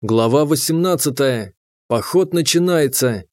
Глава 18. Поход начинается.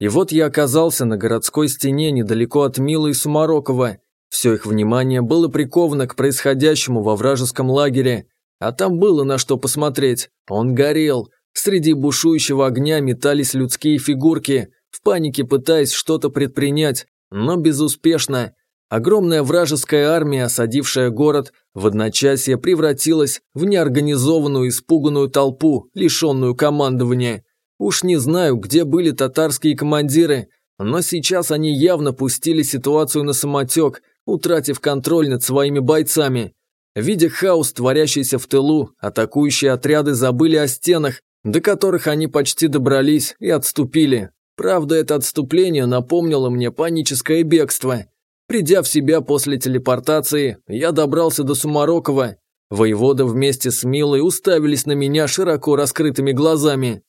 И вот я оказался на городской стене недалеко от Милы и Сумарокова. Все их внимание было приковано к происходящему во вражеском лагере, а там было на что посмотреть. Он горел. Среди бушующего огня метались людские фигурки, в панике пытаясь что-то предпринять, но безуспешно. Огромная вражеская армия, осадившая город, в одночасье превратилась в неорганизованную испуганную толпу, лишенную командования. Уж не знаю, где были татарские командиры, но сейчас они явно пустили ситуацию на самотек, утратив контроль над своими бойцами. Видя хаос, творящийся в тылу, атакующие отряды забыли о стенах, до которых они почти добрались и отступили. Правда, это отступление напомнило мне паническое бегство – Придя в себя после телепортации, я добрался до Сумарокова. Воевода вместе с Милой уставились на меня широко раскрытыми глазами.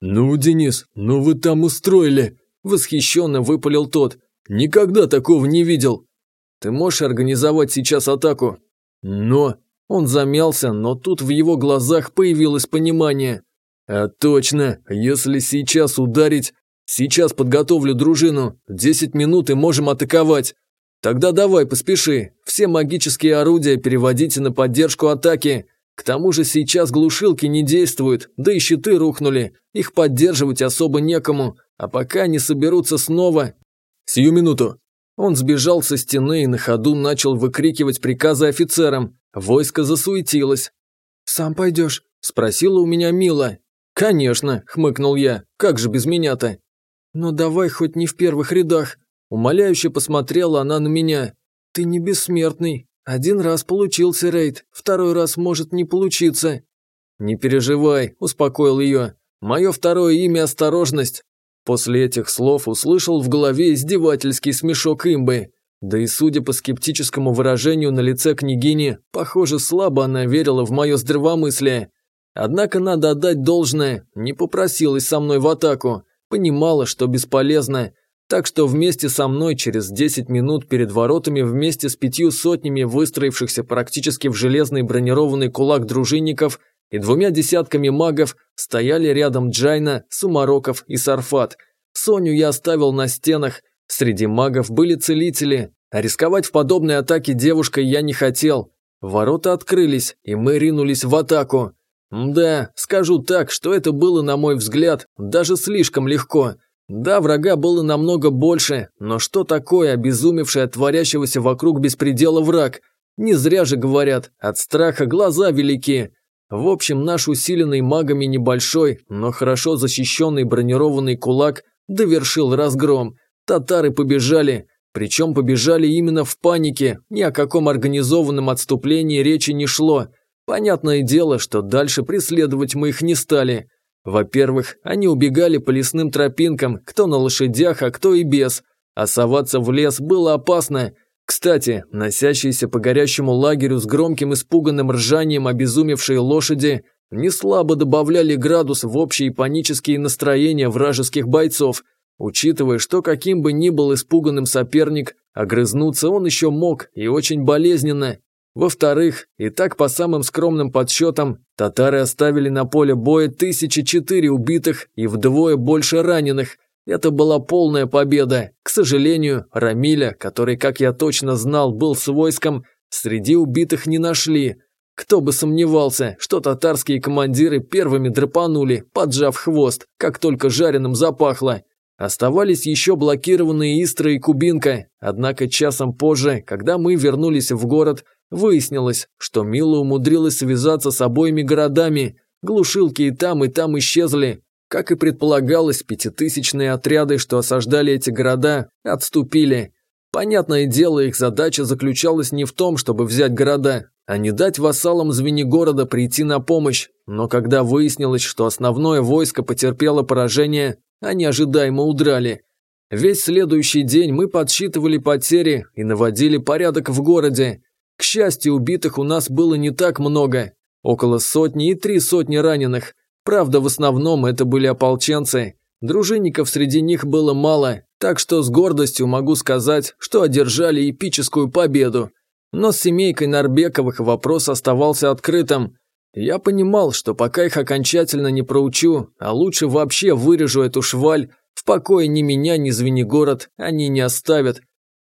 «Ну, Денис, ну вы там устроили!» – восхищенно выпалил тот. «Никогда такого не видел!» «Ты можешь организовать сейчас атаку?» «Но...» Он замялся, но тут в его глазах появилось понимание. «А точно, если сейчас ударить... Сейчас подготовлю дружину, десять минут и можем атаковать!» Тогда давай, поспеши. Все магические орудия переводите на поддержку атаки. К тому же сейчас глушилки не действуют, да и щиты рухнули. Их поддерживать особо некому. А пока не соберутся снова... Сию минуту. Он сбежал со стены и на ходу начал выкрикивать приказы офицерам. Войско засуетилось. «Сам пойдешь?» – спросила у меня Мила. «Конечно», – хмыкнул я. «Как же без меня-то?» «Ну давай хоть не в первых рядах», Умоляюще посмотрела она на меня. «Ты не бессмертный. Один раз получился рейд, второй раз может не получиться». «Не переживай», – успокоил ее. «Мое второе имя – Осторожность». После этих слов услышал в голове издевательский смешок имбы. Да и судя по скептическому выражению на лице княгини, похоже, слабо она верила в мое здравомыслие. Однако надо отдать должное, не попросилась со мной в атаку, понимала, что бесполезно, так что вместе со мной через 10 минут перед воротами вместе с пятью сотнями выстроившихся практически в железный бронированный кулак дружинников и двумя десятками магов стояли рядом Джайна, Сумароков и Сарфат. Соню я оставил на стенах, среди магов были целители, а рисковать в подобной атаке девушкой я не хотел. Ворота открылись, и мы ринулись в атаку. Да, скажу так, что это было, на мой взгляд, даже слишком легко – да, врага было намного больше, но что такое обезумевший от творящегося вокруг беспредела враг? Не зря же говорят, от страха глаза велики. В общем, наш усиленный магами небольшой, но хорошо защищенный бронированный кулак довершил разгром. Татары побежали, причем побежали именно в панике, ни о каком организованном отступлении речи не шло. Понятное дело, что дальше преследовать мы их не стали. Во-первых, они убегали по лесным тропинкам, кто на лошадях, а кто и без. А соваться в лес было опасно. Кстати, носящиеся по горящему лагерю с громким испуганным ржанием обезумевшие лошади не слабо добавляли градус в общие панические настроения вражеских бойцов, учитывая, что каким бы ни был испуганным соперник, огрызнуться он еще мог и очень болезненно. Во-вторых, и так по самым скромным подсчетам, татары оставили на поле боя тысячи четыре убитых и вдвое больше раненых. Это была полная победа. К сожалению, Рамиля, который, как я точно знал, был с войском, среди убитых не нашли. Кто бы сомневался, что татарские командиры первыми драпанули, поджав хвост, как только жареным запахло. Оставались еще блокированные Истра и Кубинка, однако часом позже, когда мы вернулись в город, Выяснилось, что Мила умудрилась связаться с обоими городами, глушилки и там, и там исчезли. Как и предполагалось, пятитысячные отряды, что осаждали эти города, отступили. Понятное дело, их задача заключалась не в том, чтобы взять города, а не дать вассалам Звенигорода прийти на помощь. Но когда выяснилось, что основное войско потерпело поражение, они ожидаемо удрали. Весь следующий день мы подсчитывали потери и наводили порядок в городе. К счастью, убитых у нас было не так много. Около сотни и три сотни раненых. Правда, в основном это были ополченцы. Дружинников среди них было мало, так что с гордостью могу сказать, что одержали эпическую победу. Но с семейкой Нарбековых вопрос оставался открытым. Я понимал, что пока их окончательно не проучу, а лучше вообще вырежу эту шваль, в покое ни меня, ни Звенигород они не оставят.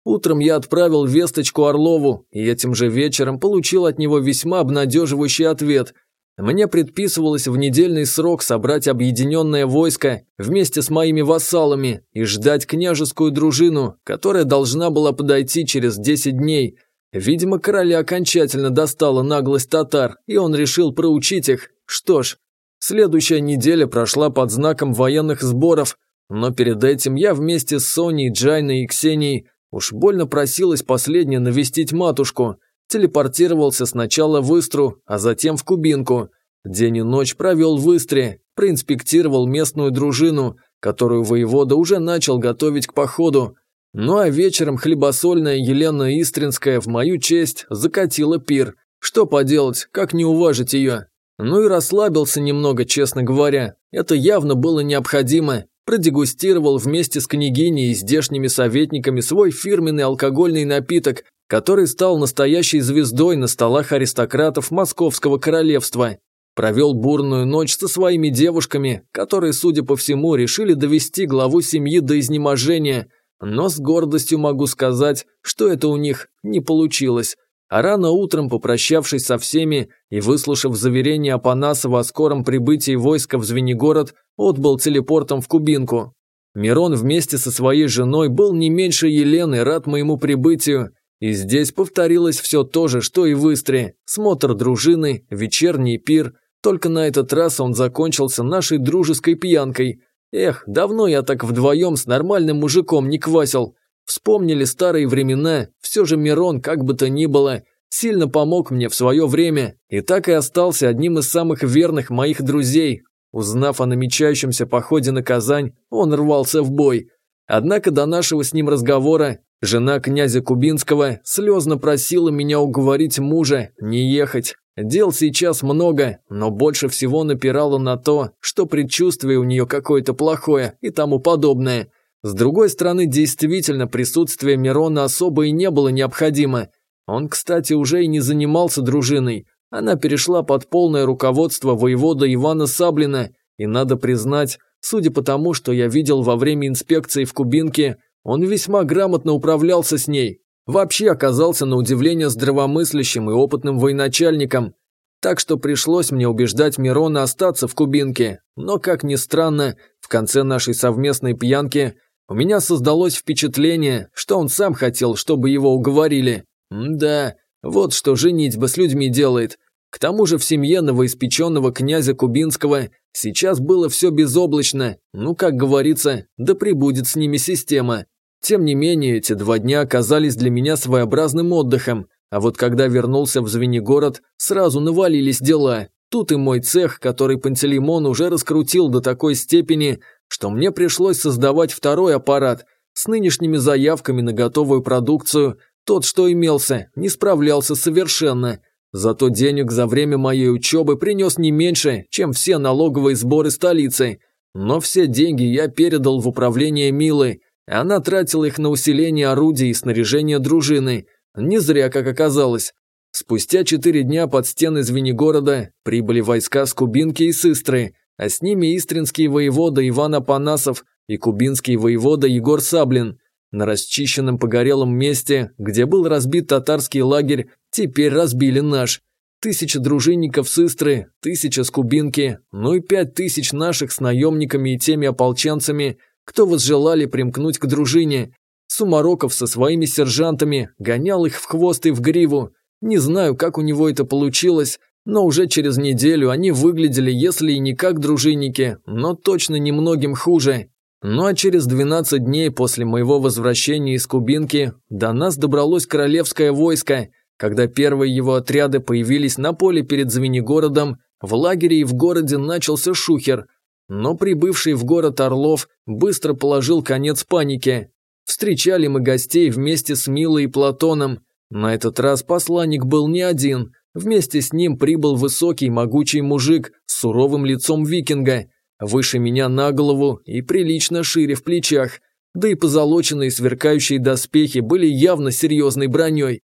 Утром я отправил весточку Орлову, и этим же вечером получил от него весьма обнадеживающий ответ. Мне предписывалось в недельный срок собрать объединенное войско вместе с моими вассалами и ждать княжескую дружину, которая должна была подойти через 10 дней. Видимо, короля окончательно достала наглость татар, и он решил проучить их. Что ж, следующая неделя прошла под знаком военных сборов, но перед этим я вместе с Соней, Джайной и Ксенией уж больно просилась последняя навестить матушку. Телепортировался сначала в Истру, а затем в Кубинку. День и ночь провел в Истре, проинспектировал местную дружину, которую воевода уже начал готовить к походу. Ну а вечером хлебосольная Елена Истринская в мою честь закатила пир. Что поделать, как не уважить ее? Ну и расслабился немного, честно говоря. Это явно было необходимо, продегустировал вместе с княгиней и здешними советниками свой фирменный алкогольный напиток, который стал настоящей звездой на столах аристократов Московского королевства. Провел бурную ночь со своими девушками, которые, судя по всему, решили довести главу семьи до изнеможения, но с гордостью могу сказать, что это у них не получилось. А рано утром, попрощавшись со всеми и выслушав заверение Апанасова о скором прибытии войска в Звенигород, отбыл телепортом в Кубинку. Мирон вместе со своей женой был не меньше Елены рад моему прибытию, и здесь повторилось все то же, что и в Истре. Смотр дружины, вечерний пир, только на этот раз он закончился нашей дружеской пьянкой. Эх, давно я так вдвоем с нормальным мужиком не квасил. Вспомнили старые времена, все же Мирон, как бы то ни было, сильно помог мне в свое время и так и остался одним из самых верных моих друзей. Узнав о намечающемся походе на Казань, он рвался в бой. Однако до нашего с ним разговора жена князя Кубинского слезно просила меня уговорить мужа не ехать. Дел сейчас много, но больше всего напирала на то, что предчувствие у нее какое-то плохое и тому подобное – с другой стороны, действительно, присутствие Мирона особо и не было необходимо. Он, кстати, уже и не занимался дружиной. Она перешла под полное руководство воевода Ивана Саблина, и надо признать, судя по тому, что я видел во время инспекции в Кубинке, он весьма грамотно управлялся с ней. Вообще оказался на удивление здравомыслящим и опытным военачальником. Так что пришлось мне убеждать Мирона остаться в Кубинке. Но, как ни странно, в конце нашей совместной пьянки у меня создалось впечатление, что он сам хотел, чтобы его уговорили. Да, вот что женитьба с людьми делает. К тому же в семье новоиспеченного князя Кубинского сейчас было все безоблачно, ну, как говорится, да прибудет с ними система. Тем не менее, эти два дня оказались для меня своеобразным отдыхом, а вот когда вернулся в Звенигород, сразу навалились дела. Тут и мой цех, который Пантелеймон уже раскрутил до такой степени, что мне пришлось создавать второй аппарат с нынешними заявками на готовую продукцию. Тот, что имелся, не справлялся совершенно. Зато денег за время моей учебы принес не меньше, чем все налоговые сборы столицы. Но все деньги я передал в управление Милы. Она тратила их на усиление орудий и снаряжение дружины. Не зря, как оказалось. Спустя четыре дня под стены Звенигорода прибыли войска с Кубинки и Сыстры а с ними истринский воевода Иван Апанасов и кубинский воевода Егор Саблин. На расчищенном погорелом месте, где был разбит татарский лагерь, теперь разбили наш. Тысяча дружинников с Истры, тысяча с Кубинки, ну и пять тысяч наших с наемниками и теми ополченцами, кто возжелали примкнуть к дружине. Сумароков со своими сержантами гонял их в хвост и в гриву. Не знаю, как у него это получилось, но уже через неделю они выглядели, если и не как дружинники, но точно немногим хуже. Ну а через 12 дней после моего возвращения из Кубинки до нас добралось королевское войско. Когда первые его отряды появились на поле перед Звенигородом, в лагере и в городе начался шухер. Но прибывший в город Орлов быстро положил конец панике. Встречали мы гостей вместе с Милой и Платоном. На этот раз посланник был не один – Вместе с ним прибыл высокий, могучий мужик с суровым лицом викинга, выше меня на голову и прилично шире в плечах, да и позолоченные сверкающие доспехи были явно серьезной броней.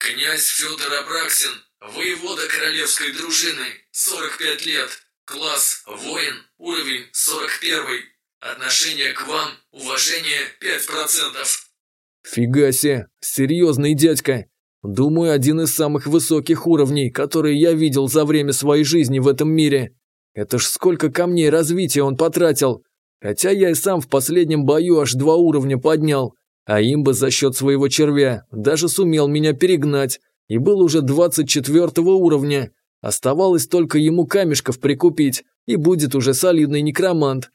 «Князь Федор Апраксин, воевода королевской дружины, 45 лет. Класс воин, уровень 41. Отношение к вам, уважение 5%. Фига себе, серьезный дядька. Думаю, один из самых высоких уровней, которые я видел за время своей жизни в этом мире. Это ж сколько камней развития он потратил. Хотя я и сам в последнем бою аж два уровня поднял. А имба за счет своего червя даже сумел меня перегнать и был уже 24 уровня. Оставалось только ему камешков прикупить, и будет уже солидный некромант.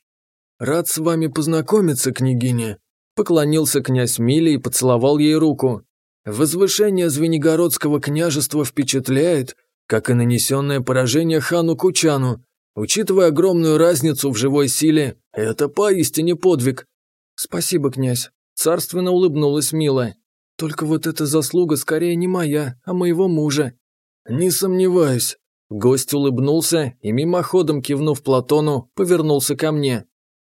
«Рад с вами познакомиться, княгиня», – поклонился князь Мили и поцеловал ей руку. «Возвышение Звенигородского княжества впечатляет, как и нанесенное поражение хану Кучану. Учитывая огромную разницу в живой силе, это поистине подвиг». «Спасибо, князь», – царственно улыбнулась Мила. «Только вот эта заслуга скорее не моя, а моего мужа». «Не сомневаюсь». Гость улыбнулся и, мимоходом кивнув Платону, повернулся ко мне.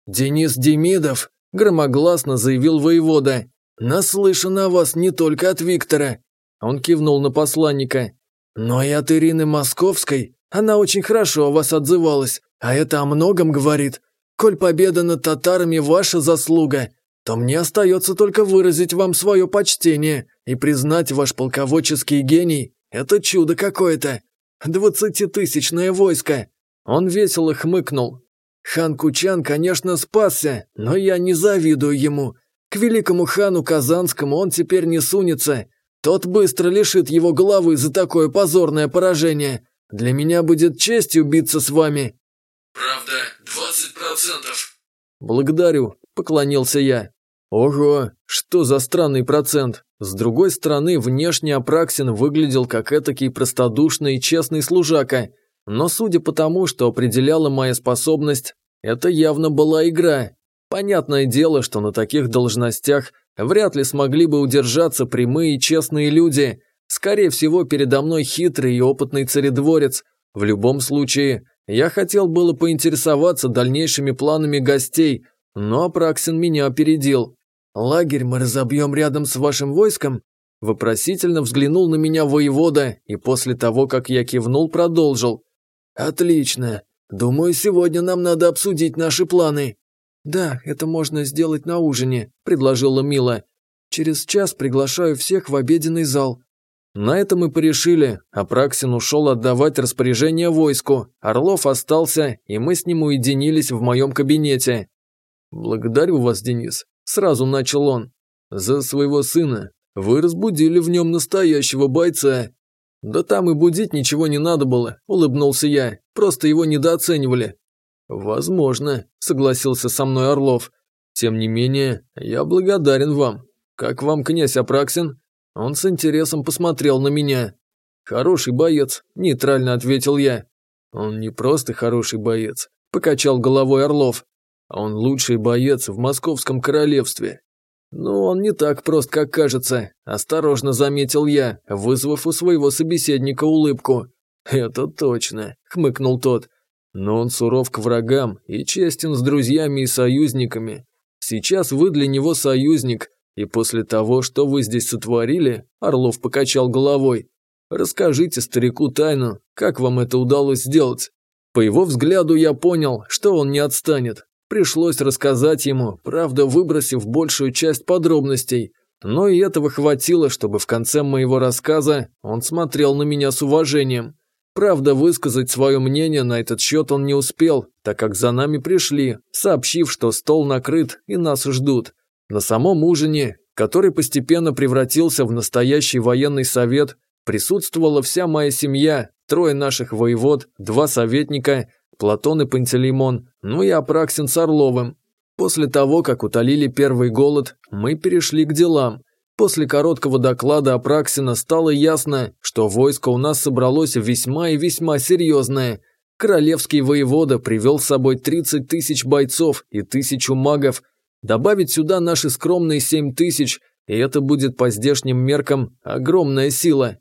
«Денис Демидов», – громогласно заявил воевода, – «наслышан о вас не только от Виктора». Он кивнул на посланника. «Но и от Ирины Московской. Она очень хорошо о вас отзывалась, а это о многом говорит. Коль победа над татарами ваша заслуга, то мне остается только выразить вам свое почтение и признать ваш полководческий гений. Это чудо какое-то. Двадцатитысячное войско». Он весело хмыкнул, Хан Кучан, конечно, спасся, но я не завидую ему. К великому хану Казанскому он теперь не сунется. Тот быстро лишит его головы за такое позорное поражение. Для меня будет честью биться с вами». «Правда, двадцать процентов». «Благодарю», – поклонился я. «Ого, что за странный процент. С другой стороны, внешне Апраксин выглядел как этакий простодушный и честный служака – но судя по тому, что определяла моя способность, это явно была игра. Понятное дело, что на таких должностях вряд ли смогли бы удержаться прямые и честные люди. Скорее всего, передо мной хитрый и опытный царедворец. В любом случае, я хотел было поинтересоваться дальнейшими планами гостей, но Апраксин меня опередил. «Лагерь мы разобьем рядом с вашим войском?» Вопросительно взглянул на меня воевода и после того, как я кивнул, продолжил. «Отлично. Думаю, сегодня нам надо обсудить наши планы». «Да, это можно сделать на ужине», – предложила Мила. «Через час приглашаю всех в обеденный зал». На этом мы порешили. Апраксин ушел отдавать распоряжение войску. Орлов остался, и мы с ним уединились в моем кабинете. «Благодарю вас, Денис», – сразу начал он. «За своего сына. Вы разбудили в нем настоящего бойца. «Да там и будить ничего не надо было», – улыбнулся я. «Просто его недооценивали». «Возможно», – согласился со мной Орлов. «Тем не менее, я благодарен вам. Как вам князь Апраксин?» Он с интересом посмотрел на меня. «Хороший боец», – нейтрально ответил я. «Он не просто хороший боец», – покачал головой Орлов. «Он лучший боец в Московском королевстве. «Ну, он не так прост, как кажется», – осторожно заметил я, вызвав у своего собеседника улыбку. «Это точно», – хмыкнул тот. «Но он суров к врагам и честен с друзьями и союзниками. Сейчас вы для него союзник, и после того, что вы здесь сотворили», – Орлов покачал головой, – «расскажите старику тайну, как вам это удалось сделать». По его взгляду я понял, что он не отстанет, Пришлось рассказать ему, правда выбросив большую часть подробностей, но и этого хватило, чтобы в конце моего рассказа он смотрел на меня с уважением. Правда, высказать свое мнение на этот счет он не успел, так как за нами пришли, сообщив, что стол накрыт и нас ждут. На самом ужине, который постепенно превратился в настоящий военный совет, присутствовала вся моя семья, трое наших воевод, два советника – Платон и Пантелеймон, ну и Апраксин с Орловым. После того, как утолили первый голод, мы перешли к делам. После короткого доклада Апраксина стало ясно, что войско у нас собралось весьма и весьма серьезное. Королевский воевода привел с собой 30 тысяч бойцов и тысячу магов. Добавить сюда наши скромные 7 тысяч, и это будет по здешним меркам огромная сила.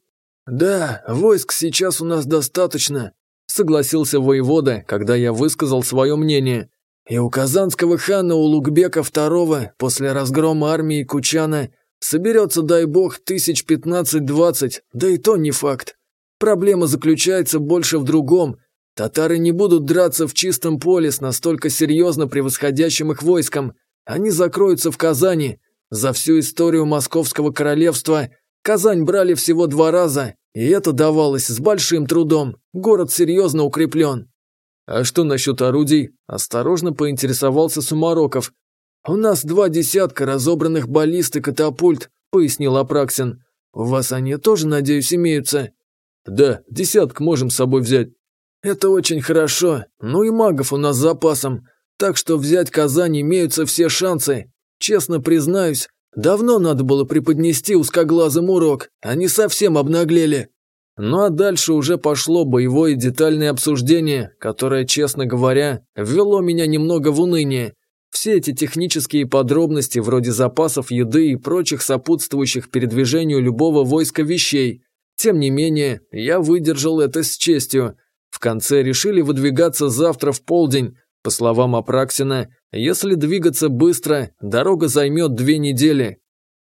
«Да, войск сейчас у нас достаточно», согласился воевода, когда я высказал свое мнение. И у казанского хана Улугбека II после разгрома армии Кучана соберется, дай бог, тысяч пятнадцать-двадцать, да и то не факт. Проблема заключается больше в другом. Татары не будут драться в чистом поле с настолько серьезно превосходящим их войском. Они закроются в Казани. За всю историю Московского королевства Казань брали всего два раза, и это давалось с большим трудом. Город серьезно укреплен. А что насчет орудий? Осторожно поинтересовался Сумароков. У нас два десятка разобранных баллист и катапульт, пояснил Апраксин. У вас они тоже, надеюсь, имеются? Да, десяток можем с собой взять. Это очень хорошо. Ну и магов у нас запасом. Так что взять Казань имеются все шансы. Честно признаюсь, давно надо было преподнести узкоглазым урок. Они совсем обнаглели. Ну а дальше уже пошло боевое детальное обсуждение, которое, честно говоря, ввело меня немного в уныние. Все эти технические подробности, вроде запасов еды и прочих сопутствующих передвижению любого войска вещей. Тем не менее, я выдержал это с честью. В конце решили выдвигаться завтра в полдень. По словам Апраксина, если двигаться быстро, дорога займет две недели.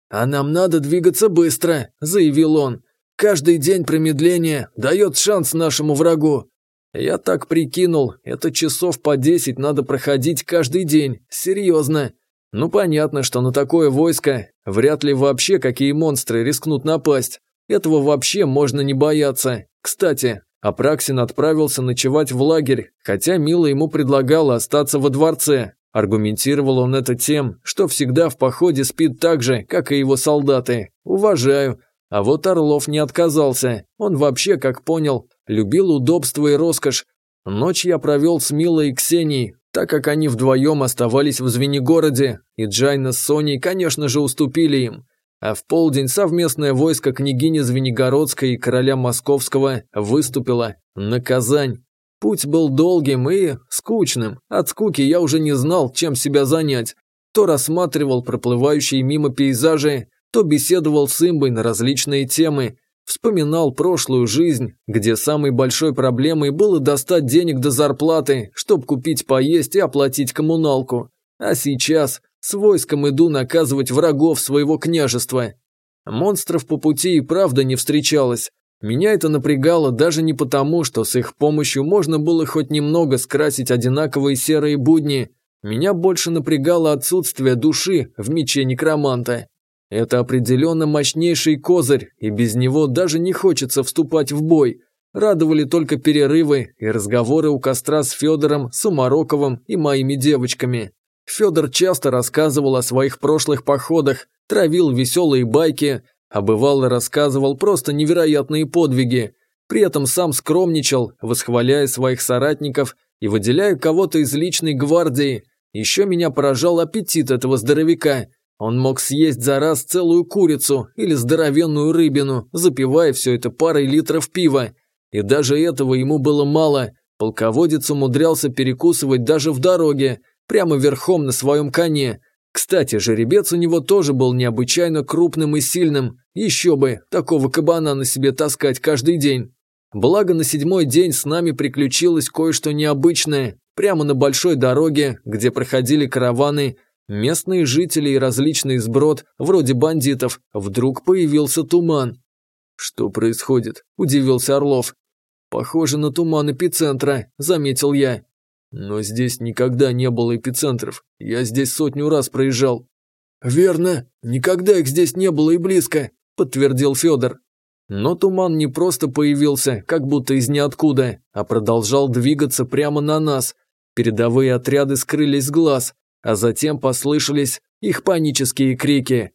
«А нам надо двигаться быстро», – заявил он. Каждый день промедления дает шанс нашему врагу. Я так прикинул, это часов по десять надо проходить каждый день, серьезно. Ну понятно, что на такое войско вряд ли вообще какие монстры рискнут напасть. Этого вообще можно не бояться. Кстати, Апраксин отправился ночевать в лагерь, хотя Мила ему предлагала остаться во дворце. Аргументировал он это тем, что всегда в походе спит так же, как и его солдаты. Уважаю. А вот Орлов не отказался. Он вообще, как понял, любил удобство и роскошь. Ночь я провел с Милой и Ксенией, так как они вдвоем оставались в Звенигороде, и Джайна с Соней, конечно же, уступили им. А в полдень совместное войско княгини Звенигородской и короля Московского выступило на Казань. Путь был долгим и скучным. От скуки я уже не знал, чем себя занять. То рассматривал проплывающие мимо пейзажи, то беседовал с имбой на различные темы, вспоминал прошлую жизнь, где самой большой проблемой было достать денег до зарплаты, чтобы купить поесть и оплатить коммуналку. А сейчас с войском иду наказывать врагов своего княжества. Монстров по пути и правда не встречалось. Меня это напрягало даже не потому, что с их помощью можно было хоть немного скрасить одинаковые серые будни. Меня больше напрягало отсутствие души в мече некроманта. Это определенно мощнейший козырь, и без него даже не хочется вступать в бой. Радовали только перерывы и разговоры у костра с Федором, Сумароковым и моими девочками. Федор часто рассказывал о своих прошлых походах, травил веселые байки, а бывало рассказывал просто невероятные подвиги. При этом сам скромничал, восхваляя своих соратников и выделяя кого-то из личной гвардии. Еще меня поражал аппетит этого здоровяка – он мог съесть за раз целую курицу или здоровенную рыбину, запивая все это парой литров пива. И даже этого ему было мало. Полководец умудрялся перекусывать даже в дороге, прямо верхом на своем коне. Кстати, жеребец у него тоже был необычайно крупным и сильным. Еще бы, такого кабана на себе таскать каждый день. Благо на седьмой день с нами приключилось кое-что необычное. Прямо на большой дороге, где проходили караваны – Местные жители и различный сброд, вроде бандитов, вдруг появился туман. «Что происходит?» – удивился Орлов. «Похоже на туман эпицентра», – заметил я. «Но здесь никогда не было эпицентров. Я здесь сотню раз проезжал». «Верно. Никогда их здесь не было и близко», – подтвердил Федор. Но туман не просто появился, как будто из ниоткуда, а продолжал двигаться прямо на нас. Передовые отряды скрылись с глаз, а затем послышались их панические крики.